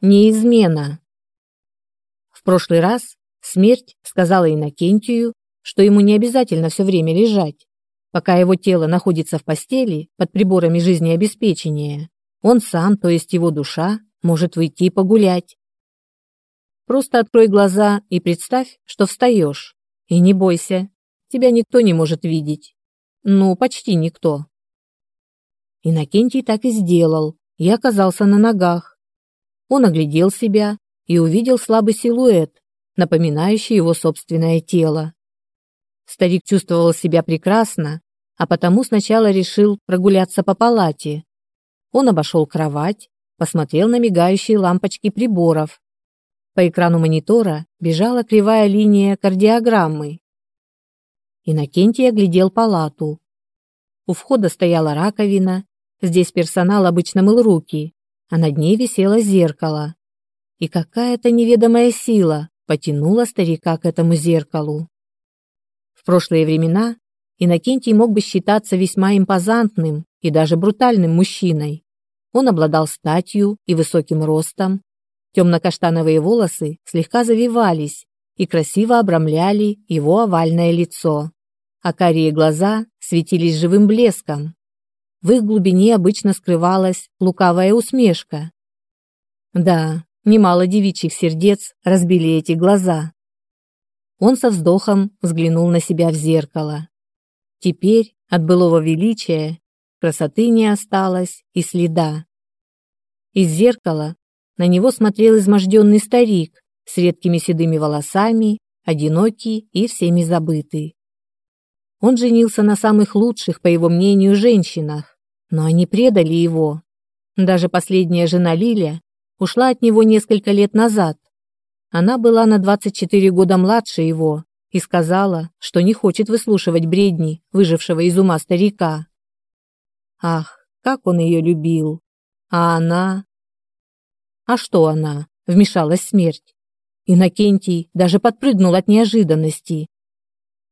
не. В прошлый раз смерть сказала Иннокентию, что ему не обязательно все время лежать. Пока его тело находится в постели под приборами жизнеобеспечения, он сам, то есть его душа, может выйти погулять. Просто открой глаза и представь, что встаешь. И не бойся, тебя никто не может видеть. Ну, почти никто. Иннокентий так и сделал, и оказался на ногах. Он оглядел себя и увидел слабый силуэт, напоминающий его собственное тело. Старик чувствовал себя прекрасно, а потому сначала решил прогуляться по палате. Он обошел кровать, посмотрел на мигающие лампочки приборов. По экрану монитора бежала кривая линия кардиограммы. Иннокентий оглядел палату. У входа стояла раковина, здесь персонал обычно мыл руки, а над ней висело зеркало. И какая-то неведомая сила потянула старика к этому зеркалу. В прошлые времена Иннокентий мог бы считаться весьма импозантным и даже брутальным мужчиной. Он обладал статью и высоким ростом. Темно-каштановые волосы слегка завивались и красиво обрамляли его овальное лицо, а карие глаза светились живым блеском. В их глубине обычно скрывалась лукавая усмешка. Да, немало девичьих сердец разбили эти глаза. Он со вздохом взглянул на себя в зеркало. Теперь от былого величия красоты не осталось и следа. Из зеркала на него смотрел изможденный старик с редкими седыми волосами, одинокий и всеми забытый. Он женился на самых лучших, по его мнению, женщинах, но они предали его. Даже последняя жена Лиля ушла от него несколько лет назад. Она была на 24 года младше его и сказала, что не хочет выслушивать бредни выжившего из ума старика. Ах, как он ее любил! А она... А что она? Вмешалась смерть. Иннокентий даже подпрыгнул от неожиданности.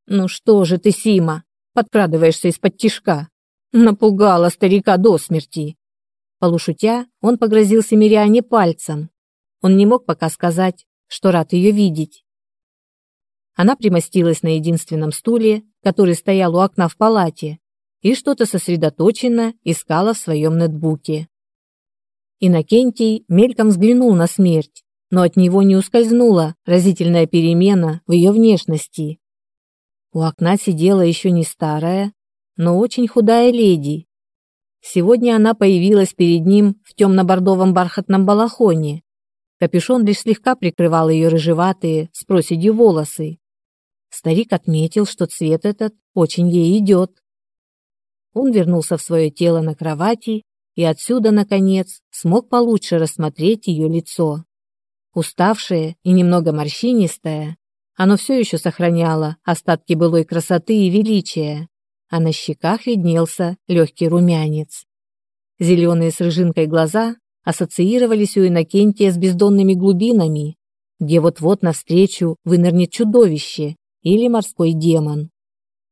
«Ну что же ты, Сима, подкрадываешься из-под тишка? Напугала старика до смерти». Полушутя, он погрозил Семиряне пальцем. Он не мог пока сказать, что рад ее видеть. Она примостилась на единственном стуле, который стоял у окна в палате, и что-то сосредоточенно искала в своем ноутбуке. Иннокентий мельком взглянул на смерть, но от него не ускользнула разительная перемена в ее внешности. У окна сидела еще не старая, но очень худая леди. Сегодня она появилась перед ним в темно-бордовом бархатном балахоне. Капюшон лишь слегка прикрывал ее рыжеватые с проседью волосы. Старик отметил, что цвет этот очень ей идет. Он вернулся в свое тело на кровати и отсюда, наконец, смог получше рассмотреть ее лицо. Уставшее и немного морщинистое, оно все еще сохраняло остатки былой красоты и величия, а на щеках виднелся легкий румянец. Зеленые с рыжинкой глаза ассоциировались у Иннокентия с бездонными глубинами, где вот-вот навстречу вынырнет чудовище или морской демон.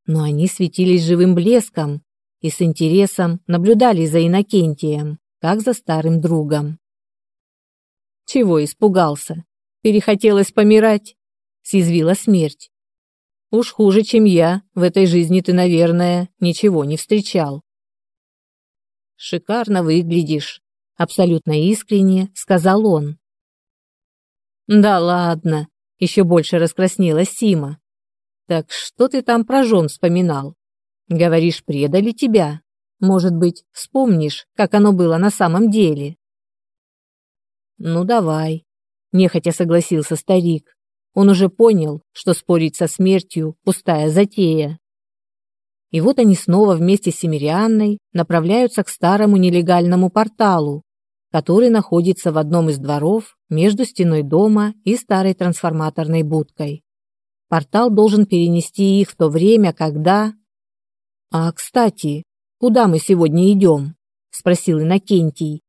Но они светились живым блеском, и с интересом наблюдали за Иннокентием, как за старым другом. «Чего испугался? Перехотелось помирать?» — съязвила смерть. «Уж хуже, чем я, в этой жизни ты, наверное, ничего не встречал». «Шикарно выглядишь», — абсолютно искренне сказал он. «Да ладно», — еще больше раскраснелась Сима. «Так что ты там про жен вспоминал?» Говоришь, предали тебя. Может быть, вспомнишь, как оно было на самом деле? Ну давай, нехотя согласился старик. Он уже понял, что спорить со смертью пустая затея. И вот они снова вместе с Семирианной направляются к старому нелегальному порталу, который находится в одном из дворов между стеной дома и старой трансформаторной будкой. Портал должен перенести их в то время, когда «А, кстати, куда мы сегодня идем?» – спросил Иннокентий.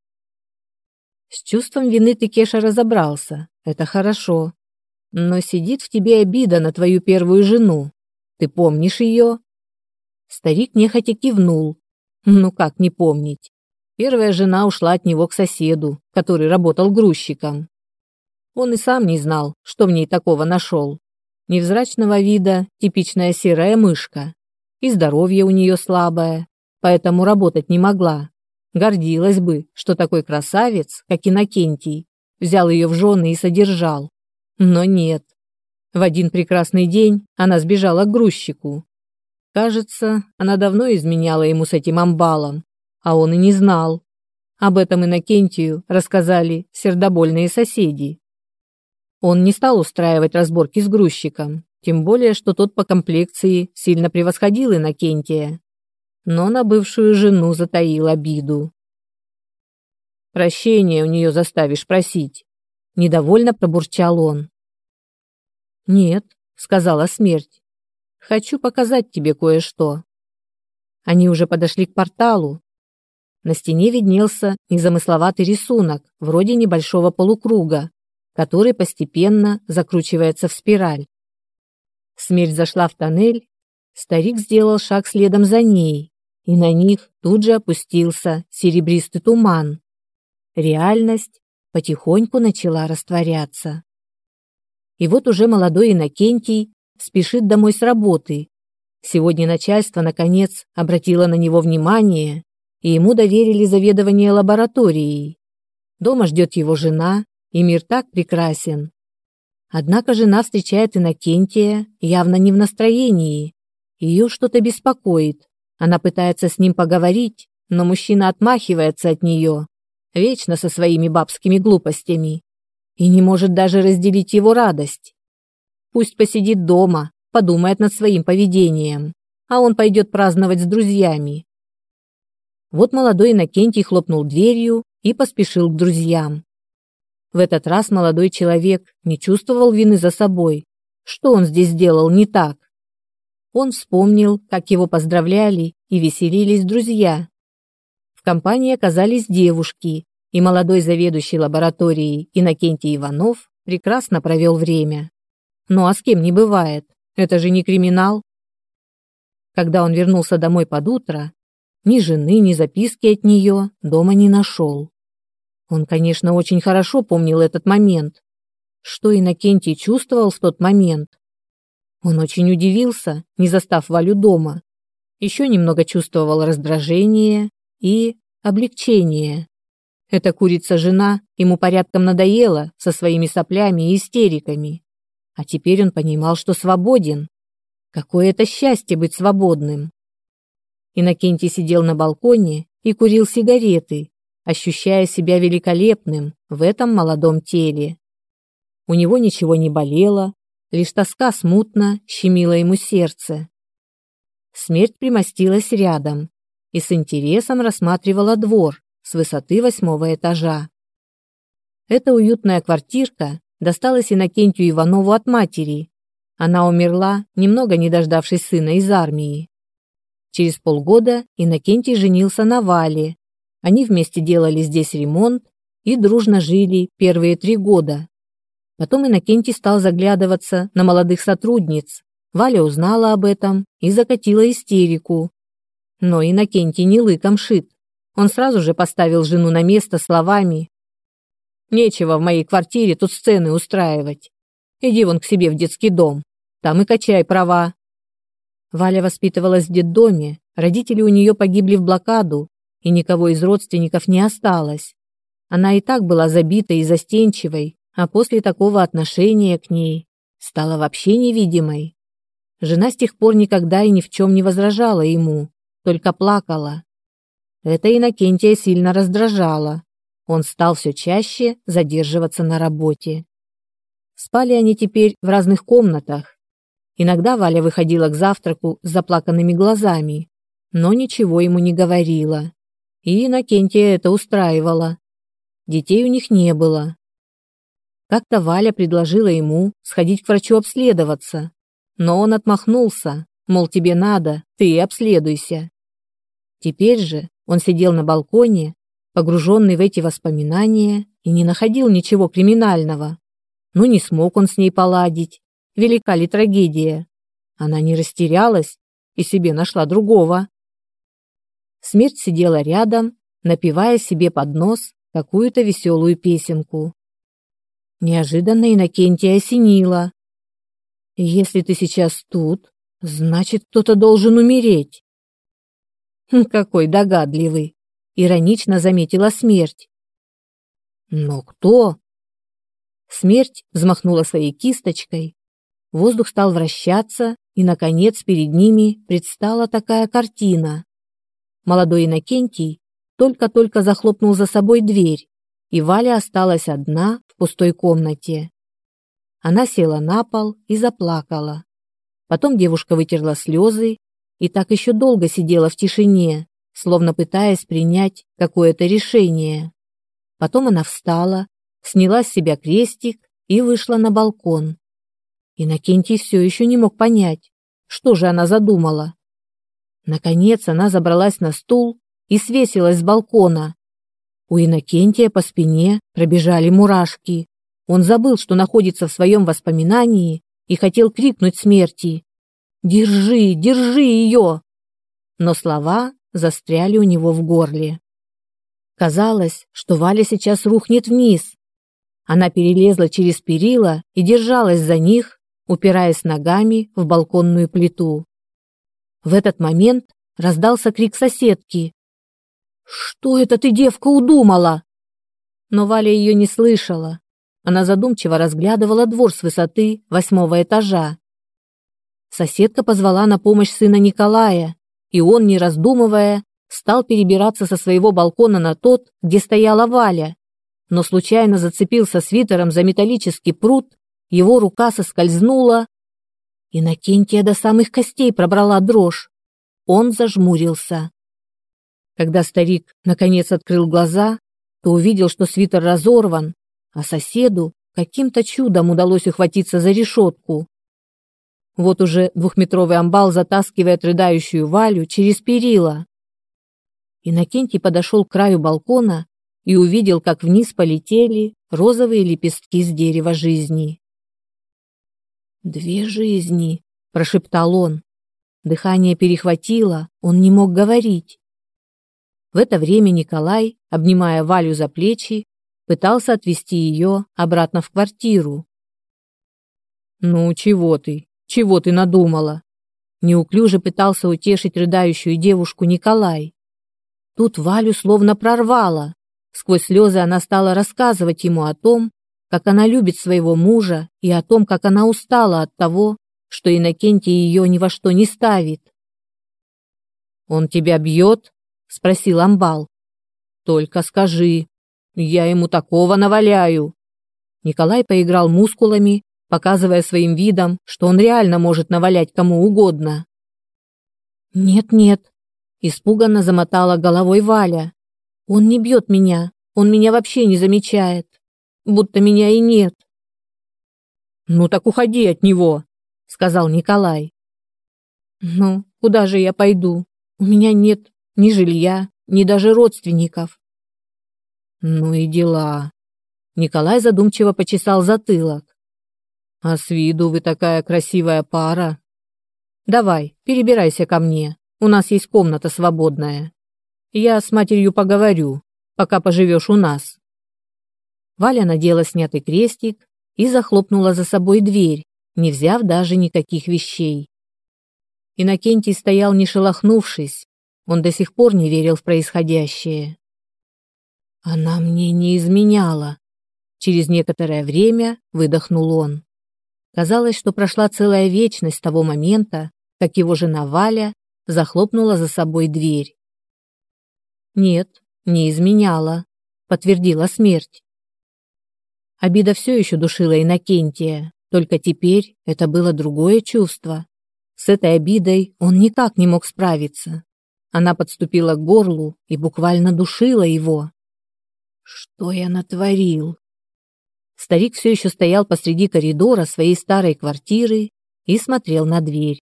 С чувством вины ты, Кеша, разобрался. Это хорошо. Но сидит в тебе обида на твою первую жену. Ты помнишь ее?» Старик нехотя кивнул. «Ну как не помнить? Первая жена ушла от него к соседу, который работал грузчиком. Он и сам не знал, что в ней такого нашел. Невзрачного вида, типичная серая мышка. И здоровье у нее слабое, поэтому работать не могла. Гордилась бы, что такой красавец, как Иннокентий, взял ее в жены и содержал. Но нет. В один прекрасный день она сбежала к грузчику. Кажется, она давно изменяла ему с этим амбалом, а он и не знал. Об этом Иннокентию рассказали сердобольные соседи. Он не стал устраивать разборки с грузчиком, тем более, что тот по комплекции сильно превосходил Иннокентия. Но на бывшую жену затаил обиду. «Прощения у нее заставишь просить», — недовольно пробурчал он. «Нет», — сказала смерть. «Хочу показать тебе кое-что». Они уже подошли к порталу. На стене виднелся незамысловатый рисунок, вроде небольшого полукруга, который постепенно закручивается в спираль. Смерть зашла в тоннель, старик сделал шаг следом за ней, и на них тут же опустился серебристый туман. Реальность потихоньку начала растворяться. И вот уже молодой Иннокентий спешит домой с работы. Сегодня начальство, наконец, обратило на него внимание, и ему доверили заведование лабораторией. Дома ждет его жена, и мир так прекрасен. Однако жена встречает Иннокентия явно не в настроении. Ее что-то беспокоит. Она пытается с ним поговорить, но мужчина отмахивается от нее, вечно со своими бабскими глупостями, и не может даже разделить его радость. Пусть посидит дома, подумает над своим поведением, а он пойдет праздновать с друзьями. Вот молодой Иннокентий хлопнул дверью и поспешил к друзьям. В этот раз молодой человек не чувствовал вины за собой. Что он здесь делал не так? Он вспомнил, как его поздравляли и веселились друзья. Компании оказались девушки, и молодой заведующий лабораторией Иннокентий Иванов прекрасно провел время. Ну а с кем не бывает? Это же не криминал. Когда он вернулся домой под утро, ни жены, ни записки от нее дома не нашел. Он, конечно, очень хорошо помнил этот момент. Что Иннокентий чувствовал в тот момент? Он очень удивился, не застав Валю дома. Еще немного чувствовал раздражение и облегчение. Эта курица-жена ему порядком надоела со своими соплями и истериками. А теперь он понимал, что свободен. Какое это счастье быть свободным. Иннокентий сидел на балконе и курил сигареты, ощущая себя великолепным в этом молодом теле. У него ничего не болело, лишь тоска смутно щемила ему сердце. Смерть примостилась рядом и с интересом рассматривала двор с высоты восьмого этажа. Эта уютная квартирка досталась Иннокентию Иванову от матери. Она умерла, немного не дождавшись сына из армии. Через полгода Иннокентий женился на Вале, они вместе делали здесь ремонт и дружно жили первые три года. Потом Иннокентий стал заглядываться на молодых сотрудниц. Валя узнала об этом и закатила истерику. Но Иннокентий не лыком шит. Он сразу же поставил жену на место словами «Нечего в моей квартире тут сцены устраивать. Иди вон к себе в детский дом, там и качай права». Валя воспитывалась в детдоме, родители у нее погибли в блокаду, и никого из родственников не осталось. Она и так была забитой и застенчивой, а после такого отношения к ней стала вообще невидимой. Жена с тех пор никогда и ни в чем не возражала ему, только плакала. Это Иннокентия сильно раздражало. Он стал все чаще задерживаться на работе. Спали они теперь в разных комнатах. Иногда Валя выходила к завтраку с заплаканными глазами, но ничего ему не говорила. И Иннокентия это устраивало. Детей у них не было. Как-то Валя предложила ему сходить к врачу обследоваться, но он отмахнулся, мол, тебе надо, ты обследуйся. Теперь же он сидел на балконе, погруженный в эти воспоминания, и не находил ничего криминального. Ну, не смог он с ней поладить. Велика ли трагедия? Она не растерялась и себе нашла другого. Смерть сидела рядом, напевая себе под нос какую-то веселую песенку. Неожиданно Иннокентия осенила. «Если ты сейчас тут, значит, кто-то должен умереть». «Хм, «Какой догадливый!» — иронично заметила смерть. «Но кто?» Смерть взмахнула своей кисточкой. Воздух стал вращаться, и, наконец, перед ними предстала такая картина. Молодой Иннокентий только-только захлопнул за собой дверь, и Валя осталась одна в пустой комнате. Она села на пол и заплакала. Потом девушка вытерла слезы и так еще долго сидела в тишине, словно пытаясь принять какое-то решение. Потом она встала, сняла с себя крестик и вышла на балкон. Иннокентий все еще не мог понять, что же она задумала. Наконец она забралась на стул и свесилась с балкона. У Иннокентия по спине пробежали мурашки. Он забыл, что находится в своем воспоминании, и хотел крикнуть смерти. «Держи, держи ее!» Но слова застряли у него в горле. Казалось, что Валя сейчас рухнет вниз. Она перелезла через перила и держалась за них, упираясь ногами в балконную плиту. В этот момент раздался крик соседки. «Что это ты, девка, удумала?» Но Валя ее не слышала. Она задумчиво разглядывала двор с высоты восьмого этажа. Соседка позвала на помощь сына Николая, и он, не раздумывая, стал перебираться со своего балкона на тот, где стояла Валя, но случайно зацепился свитером за металлический пруд его рука соскользнула. Иннокентия до самых костей пробрала дрожь. Он зажмурился. Когда старик наконец открыл глаза, то увидел, что свитер разорван, а соседу каким-то чудом удалось ухватиться за решетку. Вот уже двухметровый амбал затаскивает рыдающую Валю через перила. Иннокентий подошел к краю балкона и увидел, как вниз полетели розовые лепестки с дерева жизни. «Две жизни», — прошептал он. Дыхание перехватило, он не мог говорить. В это время Николай, обнимая Валю за плечи, пытался отвести ее обратно в квартиру. «Ну, чего ты? Чего ты надумала?» Неуклюже пытался утешить рыдающую девушку Николай. Тут Валю словно прорвало. Сквозь слезы она стала рассказывать ему о том, как она любит своего мужа и о том, как она устала от того, что Иннокентий ее ни во что не ставит. «Он тебя бьет?» — спросил Амбал. «Только скажи, я ему такого наваляю». Николай поиграл мускулами, показывая своим видом, что он реально может навалять кому угодно. «Нет-нет», — испуганно замотала головой Валя. «Он не бьет меня, он меня вообще не замечает будто меня и нет. «Ну так уходи от него», — сказал Николай. «Ну, куда же я пойду? У меня нет ни жилья, ни даже родственников». «Ну и дела». Николай задумчиво почесал затылок. «А с виду вы такая красивая пара. Давай, перебирайся ко мне, у нас есть комната свободная. Я с матерью поговорю, пока поживешь у нас». Валя надела снятый крестик и захлопнула за собой дверь, не взяв даже никаких вещей. Иннокентий стоял не шелохнувшись, он до сих пор не верил в происходящее. «Она мне не изменяла», — через некоторое время выдохнул он. Казалось, что прошла целая вечность с того момента, как его жена Валя захлопнула за собой дверь. «Нет, не изменяла», — подтвердила смерть. Обида все еще душила Иннокентия, только теперь это было другое чувство. С этой обидой он никак не мог справиться. Она подступила к горлу и буквально душила его. Что я натворил? Старик все еще стоял посреди коридора своей старой квартиры и смотрел на дверь.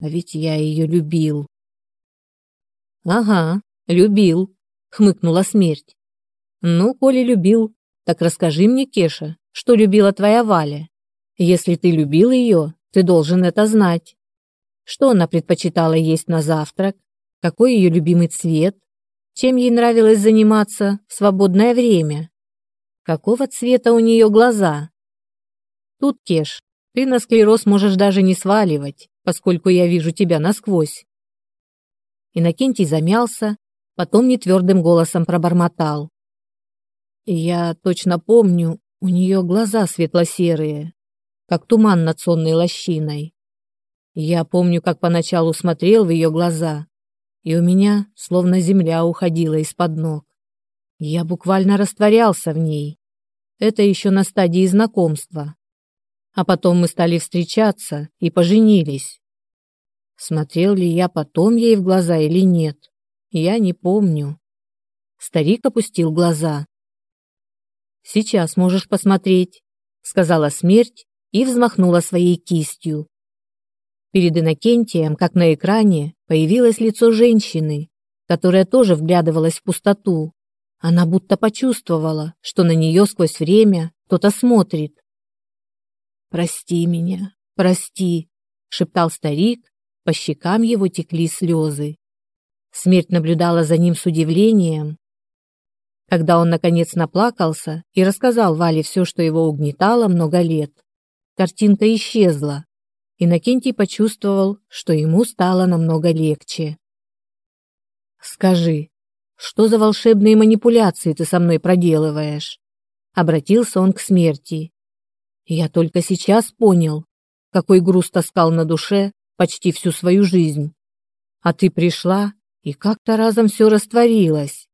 А ведь я ее любил. Ага, любил, хмыкнула смерть. Ну, коли любил, так расскажи мне, Кеша, что любила твоя Валя. Если ты любил ее, ты должен это знать. Что она предпочитала есть на завтрак? Какой ее любимый цвет? Чем ей нравилось заниматься в свободное время. Какого цвета у нее глаза? Тут, Кеш, ты на склероз можешь даже не сваливать, поскольку я вижу тебя насквозь. Иннокентий замялся, потом нетвердым голосом пробормотал. Я точно помню, у нее глаза светло-серые, как туман над сонной лощиной. Я помню, как поначалу смотрел в ее глаза, и у меня словно земля уходила из-под ног. Я буквально растворялся в ней. Это еще на стадии знакомства. А потом мы стали встречаться и поженились. Смотрел ли я потом ей в глаза или нет, я не помню. Старик опустил глаза. Сейчас можешь посмотреть, сказала смерть и взмахнула своей кистью. Перед Иннокентием, как на экране, появилось лицо женщины, которая тоже вглядывалась в пустоту. Она будто почувствовала, что на нее сквозь время кто-то смотрит. «Прости меня, прости», — шептал старик, по щекам его текли слезы. Смерть наблюдала за ним с удивлением, когда он, наконец, наплакался и рассказал Вале все, что его угнетало много лет, картинка исчезла. Иннокентий почувствовал, что ему стало намного легче. «Скажи, что за волшебные манипуляции ты со мной проделываешь?» Обратился он к смерти. «Я только сейчас понял, какой груз таскал на душе почти всю свою жизнь. А ты пришла, и как-то разом все растворилось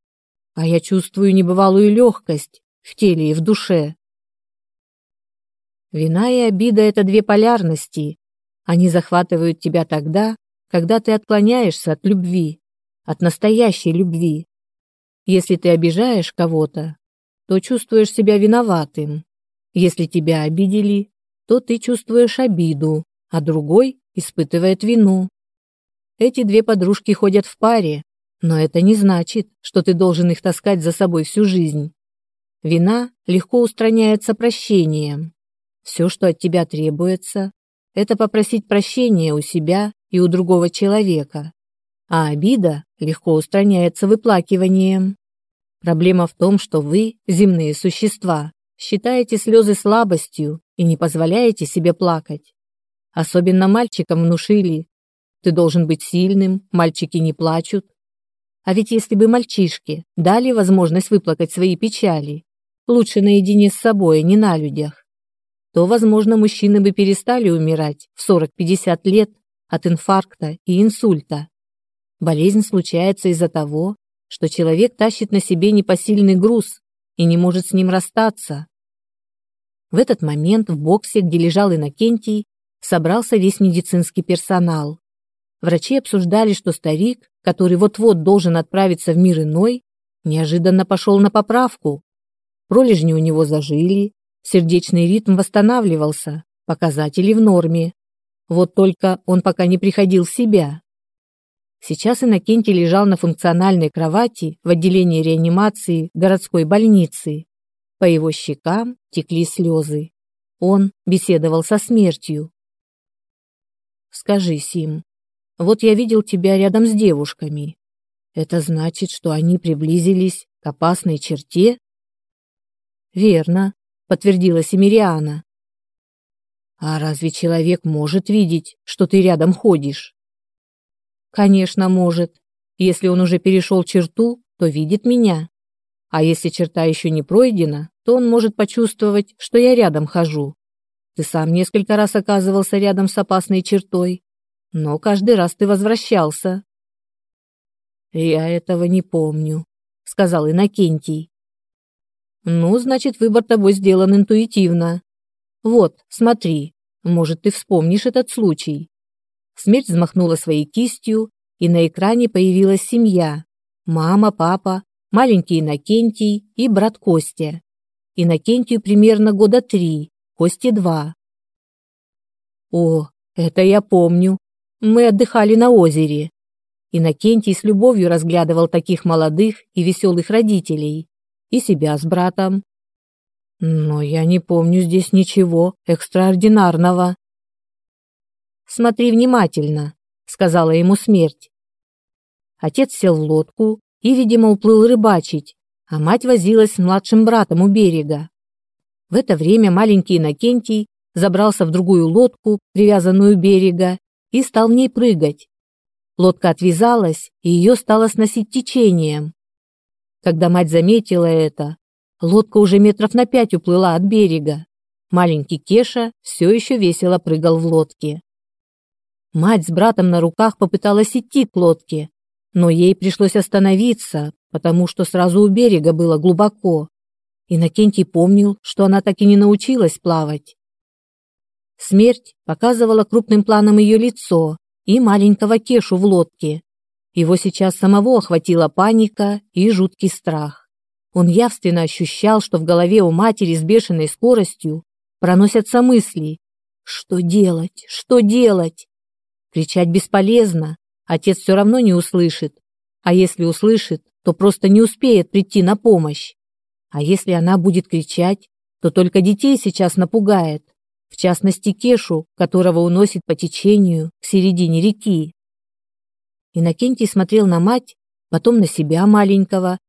а я чувствую небывалую легкость в теле и в душе. Вина и обида — это две полярности. Они захватывают тебя тогда, когда ты отклоняешься от любви, от настоящей любви. Если ты обижаешь кого-то, то чувствуешь себя виноватым. Если тебя обидели, то ты чувствуешь обиду, а другой испытывает вину. Эти две подружки ходят в паре, но это не значит, что ты должен их таскать за собой всю жизнь. Вина легко устраняется прощением. Все, что от тебя требуется, это попросить прощения у себя и у другого человека. А обида легко устраняется выплакиванием. Проблема в том, что вы, земные существа, считаете слезы слабостью и не позволяете себе плакать. Особенно мальчикам внушили. Ты должен быть сильным, мальчики не плачут. А ведь если бы мальчишки дали возможность выплакать свои печали, лучше наедине с собой, а не на людях, то, возможно, мужчины бы перестали умирать в 40-50 лет от инфаркта и инсульта. Болезнь случается из-за того, что человек тащит на себе непосильный груз и не может с ним расстаться. В этот момент в боксе, где лежал Иннокентий, собрался весь медицинский персонал. Врачи обсуждали, что старик который вот-вот должен отправиться в мир иной, неожиданно пошел на поправку. Пролежни у него зажили, сердечный ритм восстанавливался, показатели в норме. Вот только он пока не приходил в себя. Сейчас Иннокентий лежал на функциональной кровати в отделении реанимации городской больницы. По его щекам текли слезы. Он беседовал со смертью. «Скажи, Сим, вот я видел тебя рядом с девушками. Это значит, что они приблизились к опасной черте? Верно, подтвердила Семириана. А разве человек может видеть, что ты рядом ходишь? Конечно, может. Если он уже перешел черту, то видит меня. А если черта еще не пройдена, то он может почувствовать, что я рядом хожу. Ты сам несколько раз оказывался рядом с опасной чертой но каждый раз ты возвращался. Я этого не помню, сказал Иннокентий. Ну, значит, выбор тобой сделан интуитивно. Вот, смотри, может, ты вспомнишь этот случай. Смерть взмахнула своей кистью, и на экране появилась семья. Мама, папа, маленький Иннокентий и брат Костя. Иннокентию примерно года три, Косте два. О, это я помню, мы отдыхали на озере. Иннокентий с любовью разглядывал таких молодых и веселых родителей. И себя с братом. Но я не помню здесь ничего экстраординарного. «Смотри внимательно», — сказала ему смерть. Отец сел в лодку и, видимо, уплыл рыбачить, а мать возилась с младшим братом у берега. В это время маленький Иннокентий забрался в другую лодку, привязанную берега, и стал в ней прыгать. Лодка отвязалась, и ее стало сносить течением. Когда мать заметила это, лодка уже метров на пять уплыла от берега. Маленький Кеша все еще весело прыгал в лодке. Мать с братом на руках попыталась идти к лодке, но ей пришлось остановиться, потому что сразу у берега было глубоко. Иннокентий помнил, что она так и не научилась плавать. Смерть показывала крупным планом ее лицо и маленького Кешу в лодке. Его сейчас самого охватила паника и жуткий страх. Он явственно ощущал, что в голове у матери с бешеной скоростью проносятся мысли. Что делать? Что делать? Кричать бесполезно. Отец все равно не услышит. А если услышит, то просто не успеет прийти на помощь. А если она будет кричать, то только детей сейчас напугает в частности Кешу, которого уносит по течению к середине реки. Иннокентий смотрел на мать, потом на себя маленького.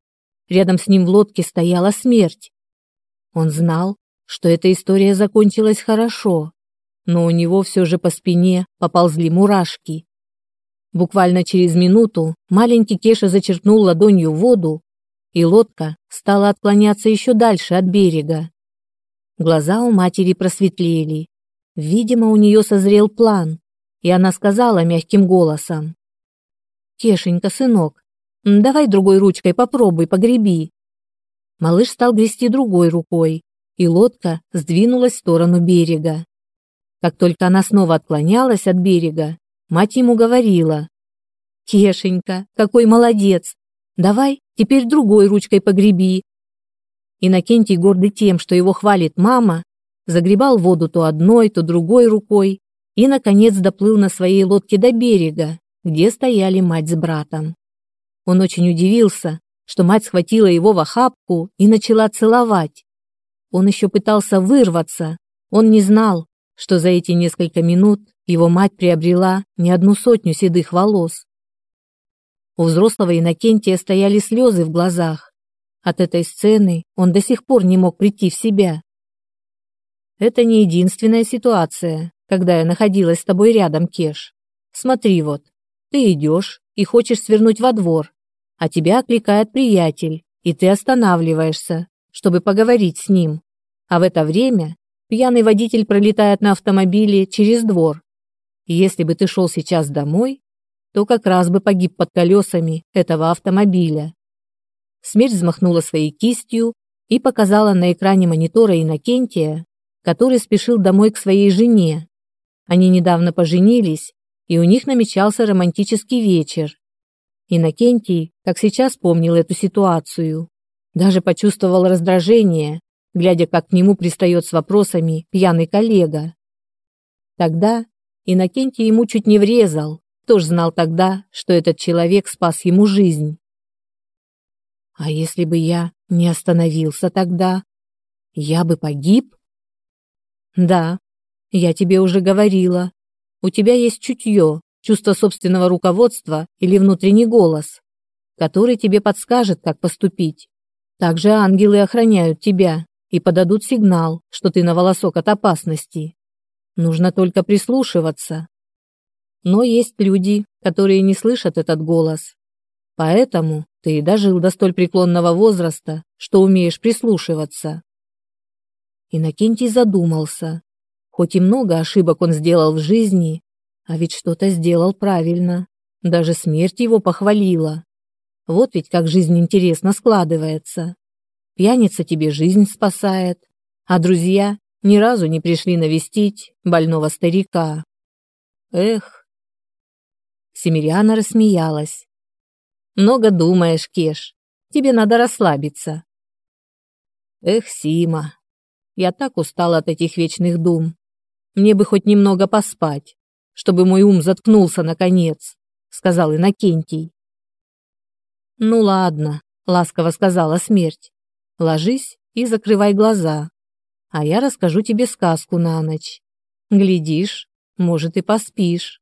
Рядом с ним в лодке стояла смерть. Он знал, что эта история закончилась хорошо, но у него все же по спине поползли мурашки. Буквально через минуту маленький Кеша зачерпнул ладонью воду, и лодка стала отклоняться еще дальше от берега. Глаза у матери просветлели. Видимо, у нее созрел план, и она сказала мягким голосом. «Кешенька, сынок, давай другой ручкой попробуй, погреби». Малыш стал грести другой рукой, и лодка сдвинулась в сторону берега. Как только она снова отклонялась от берега, мать ему говорила. «Кешенька, какой молодец! Давай теперь другой ручкой погреби, Иннокентий, гордый тем, что его хвалит мама, загребал воду то одной, то другой рукой и, наконец, доплыл на своей лодке до берега, где стояли мать с братом. Он очень удивился, что мать схватила его в охапку и начала целовать. Он еще пытался вырваться, он не знал, что за эти несколько минут его мать приобрела не одну сотню седых волос. У взрослого Иннокентия стояли слезы в глазах, от этой сцены он до сих пор не мог прийти в себя. Это не единственная ситуация, когда я находилась с тобой рядом, Кеш. Смотри вот, ты идешь и хочешь свернуть во двор, а тебя окликает приятель, и ты останавливаешься, чтобы поговорить с ним. А в это время пьяный водитель пролетает на автомобиле через двор. И если бы ты шел сейчас домой, то как раз бы погиб под колесами этого автомобиля. Смерть взмахнула своей кистью и показала на экране монитора Иннокентия, который спешил домой к своей жене. Они недавно поженились, и у них намечался романтический вечер. Иннокентий, как сейчас помнил эту ситуацию, даже почувствовал раздражение, глядя, как к нему пристает с вопросами пьяный коллега. Тогда Иннокентий ему чуть не врезал, тоже знал тогда, что этот человек спас ему жизнь. А если бы я не остановился тогда, я бы погиб? Да, я тебе уже говорила. У тебя есть чутье, чувство собственного руководства или внутренний голос, который тебе подскажет, как поступить. Также ангелы охраняют тебя и подадут сигнал, что ты на волосок от опасности. Нужно только прислушиваться. Но есть люди, которые не слышат этот голос. Поэтому ты дожил до столь преклонного возраста, что умеешь прислушиваться. Иннокентий задумался. Хоть и много ошибок он сделал в жизни, а ведь что-то сделал правильно. Даже смерть его похвалила. Вот ведь как жизнь интересно складывается. Пьяница тебе жизнь спасает, а друзья ни разу не пришли навестить больного старика. Эх. Семиряна рассмеялась. Много думаешь, Кеш. Тебе надо расслабиться. Эх, Сима, я так устал от этих вечных дум. Мне бы хоть немного поспать, чтобы мой ум заткнулся наконец, сказал Иннокентий. Ну ладно, ласково сказала смерть. Ложись и закрывай глаза, а я расскажу тебе сказку на ночь. Глядишь, может и поспишь.